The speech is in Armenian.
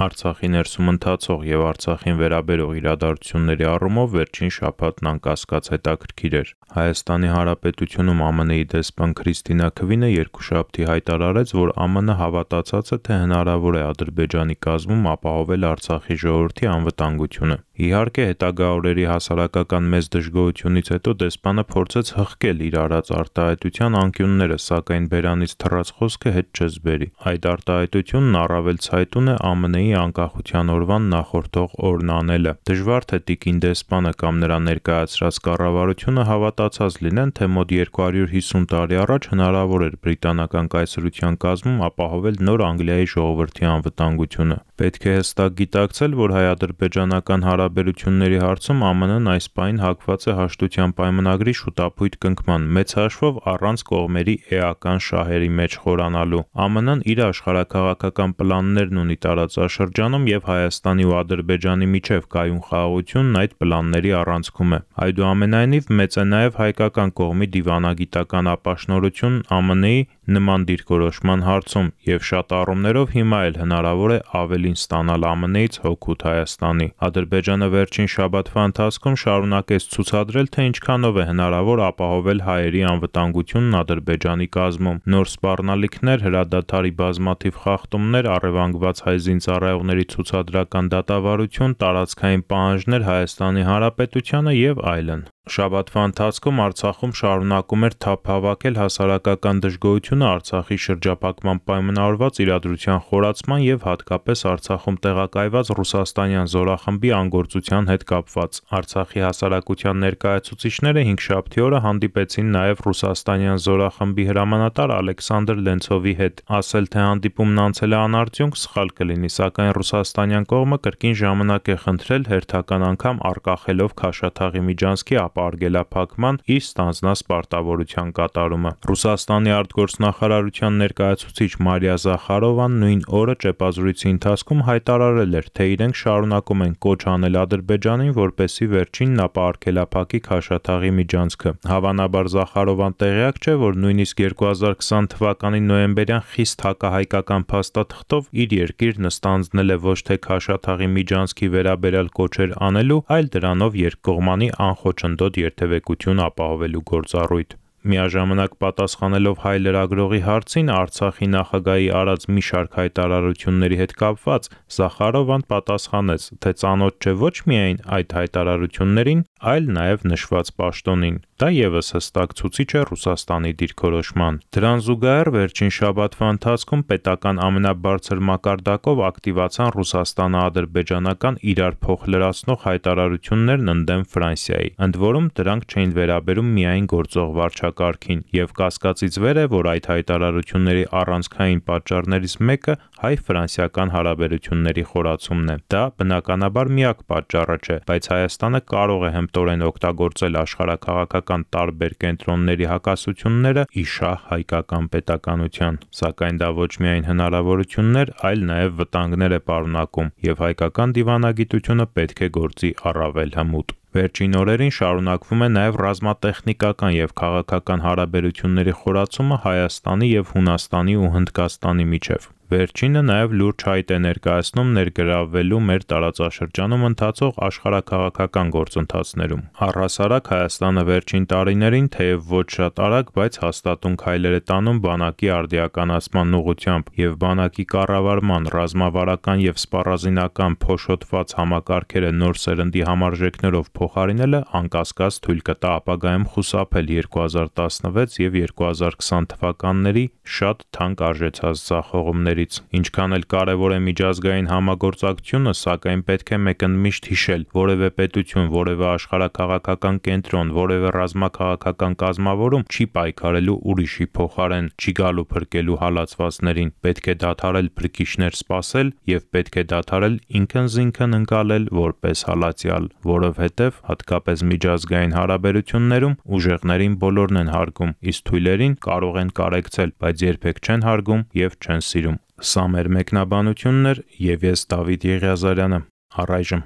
Արցախի ներսում ընթացող եւ Արցախին վերաբերող իրադարձությունների առումով վերջին շաբաթն անկասկած հետաքրքիր էր։ Հայաստանի Հանրապետությունում ԱՄՆ-ի դեսպան Քրիստինա Քվինը երկուշաբթի հայտարարեց, որ ԱՄՆ հավատացած է, թե հնարավոր է Ադրբեջանի կազմում ապահովել Արցախի ժողովրդի անվտանգությունը։ Իհարկե, հետագա օրերի հասարակական մեծ դժգոհությունից հետո դեսպանը փորձեց հղկել իր արած արտահայտության անկյունները, սակայն բերանից թռած խոսքը հետ չզբերի։ Այդ արտահայտությունն առավել ցայտուն է ԱՄՆ-ի Հայաստանի անկախության օրվան նախորդող օրն անելը։ Դժվար թե տիկին դեսպանը կամ նրա ներկայացրած կառավարությունը հավատացած լինեն, թե մոտ 250 տարի առաջ հնարավոր էր բրիտանական կայսրության կազմում ապահովել նոր Անգլիայի ժողովրդի անվտանգությունը։ Պետք է հստակ գիտակցել, որ հայ-ադրբեջանական հարաբերությունների հարցում ԱՄՆ-ն այս պայն հակված է հաշտության պայմանագրի շուտապույտ կնքման, մեծ հաշվով առանց կողմերի էական շահերի մեջ խորանալու։ ԱՄՆ-ն իր աշխարհակաղակական պլաններն ունի տարածաշրջանում տարածաշրջանում եւ Հայաստանի ու Ադրբեջանի միջև կայուն խաղաղությունն այդ պլանների առանցքում է։ Այդուամենայնիվ մեծ է նաեւ հայկական կողմի դիվանագիտական ապաշնորհություն ԱՄՆ-ի նման դիրքորոշման հարցում եւ շատ առումներով հիմա էլ հնարավոր է ավելին ստանալ ԱՄՆ-ից հօգուտ Հայաստանի։ Ադրբեջանը վերջին շաբաթվա ընթացքում շարունակեց ցուցադրել, թե ինչքանով է հնարավոր ապահովել հայերի անվտանգությունն Ադրբեջանի կազմում։ Նոր սպառնալիքներ, հրադադարի բազմաթիվ խախտումներ, առևանգված հայ զինծառայողների ցուցադրական դատավարություն, տարածքային պահանջներ Հայաստանի Հանրապետությանը եւ այլն։ Շաբաթվա ընթացքում Արցախում շարունակում էր թափ հավաքել հասարակական դժգոհությունը Արցախի շրջափակման պայմանավորված իրադրության խորացման եւ հատկապես Արցախում տեղակայված ռուսաստանյան զորախմբի անգործության հետ կապված։ Արցախի հասարակության ներկայացուցիչները 5 շաբթի օրը հանդիպեցին նաեւ ռուսաստանյան զորախմբի հրամանատար Ալեքսանդր Լենցովի հետ։ Ասել թե հանդիպումն անցել է անարդյունք սխալ կլինի, սակայն ռուսաստանյան կողմը կրկին ժամանակ է խնդրել հերթական անգամ արկախելով Քաշաթաղի միջանցքի ապարգելափակման իր ստանձնած պարտավորության կատարումը։ Ռուսաստանի արտգործնախարարության ներկայացուցիչ Մարիա Զախարովան նույն օրը ճեպազրույցի ընթացքում հայտարարել էր, թե իրենք շարունակում են կոչ անել Ադրբեջանին, որպեսի վերջինն ապարգելափակի Քաշաթաղի միջանցքը։ Հավանաբար Զախարովան տեղյակ չէ, որ նույնիսկ 2020 թվականի նոյեմբերյան խիստ հակահայկական փաստաթղթով իր երկիրն ստանձնել է ոչ թե Քաշաթաղի միջանցքի վերաբերյալ կոչեր անելու, այլ դրանով երկկողմանի անխոչնդոտ անդոտ երթևեկություն ապահովելու գործառույթ։ Միաժամանակ պատասխանելով հայ լրագրողի հարցին Արցախի նախագահի արած մի շարք հայտարարությունների հետ կապված, Զախարովան պատասխանեց, թե ծանոթ չէ ոչ միայն այդ հայտարարություններին, այլ նաև նշված պաշտոնին։ Դա եւս հստակ ցուցիչ է Ռուսաստանի դիրքորոշման։ Դրան զուգահեռ վերջին շաբաթվա ընթացքում պետական ամենաբարձր մակարդակով ակտիվացան Ռուսաստանը-ադրբեջանական իրար փոխլրացնող հայտարարություններն ընդդեմ Ֆրանսիայի։ Ընդ որում դրանք չէին վերաբերում միայն գործող վարչակարգին, եւ կասկածից վեր է, որ այդ հայտարարությունների առանցքային պատճառներից մեկը հայ-ֆրանսիական հարաբերությունների խորացումն է։ Դա բնականաբար միակ պատճառը չէ, բայց Հայաստանը կարող է հմտորեն օգտագործել աշխարհակաղակական հայկական տարբեր կենտրոնների հակասությունները ի շահ հայկական պետականության, սակայն դա ոչ միայն հնարավորություններ, այլ նաև վտանգներ է պարունակում, եւ հայկական դիվանագիտությունը պետք է գործի առավել հմուտ։ Վերջին օրերին շարունակվում է նաև ռազմատեխնիկական եւ քաղաքական հարաբերությունների խորացումը Հայաստանի եւ Հունաստանի ու Հնդկաստանի միջև։ Վերջինը նաև լուրջ հայտ է ներկայացնում ներգրավվելու մեր տարածաշրջանում ընթացող աշխարհակաղակական գործընթացներում։ Առհասարակ Հայաստանը վերջին տարիներին թեև ոչ շատ արագ, բայց հաստատուն քայլեր է տանում բանակի արդիականացման ուղղությամբ եւ բանակի կառավարման ռազմավարական եւ սպառազինական փոշոտված համակարգերը նոր սերնդի համարժեքներով փոխարինելը անկասկած թույլ կտա ապագայում խուսափել 2016 եւ 2020 թվականների շատ թանկ արժեցած ձախողումների գործընկերներից։ Ինչքան էլ կարևոր է միջազգային համագործակցությունը, սակայն պետք է մեկընդմիշտ հիշել, որևէ պետություն, որևէ աշխարհաքաղաքական կենտրոն, որևէ ռազմաքաղաքական կազմավորում չի պայքարելու ուրիշի փոխարեն, չի գալու փրկելու հալածվածներին։ Պետք է դադարել փրկիչներ սпасել եւ պետք է դադարել ինքնզինքն ընկալել որպես հալածյալ, որովհետեւ հատկապես միջազգային հարաբերություններում ուժեղներին բոլորն են հարգում, իսկ թույլերին կարող են կարեկցել, բայց երբեք չեն հարգում եւ չեն սիրում։ Սա մեր մեկնաբանությունն էր եւ ես Դավիթ Եղիազարյանը։ Առայժմ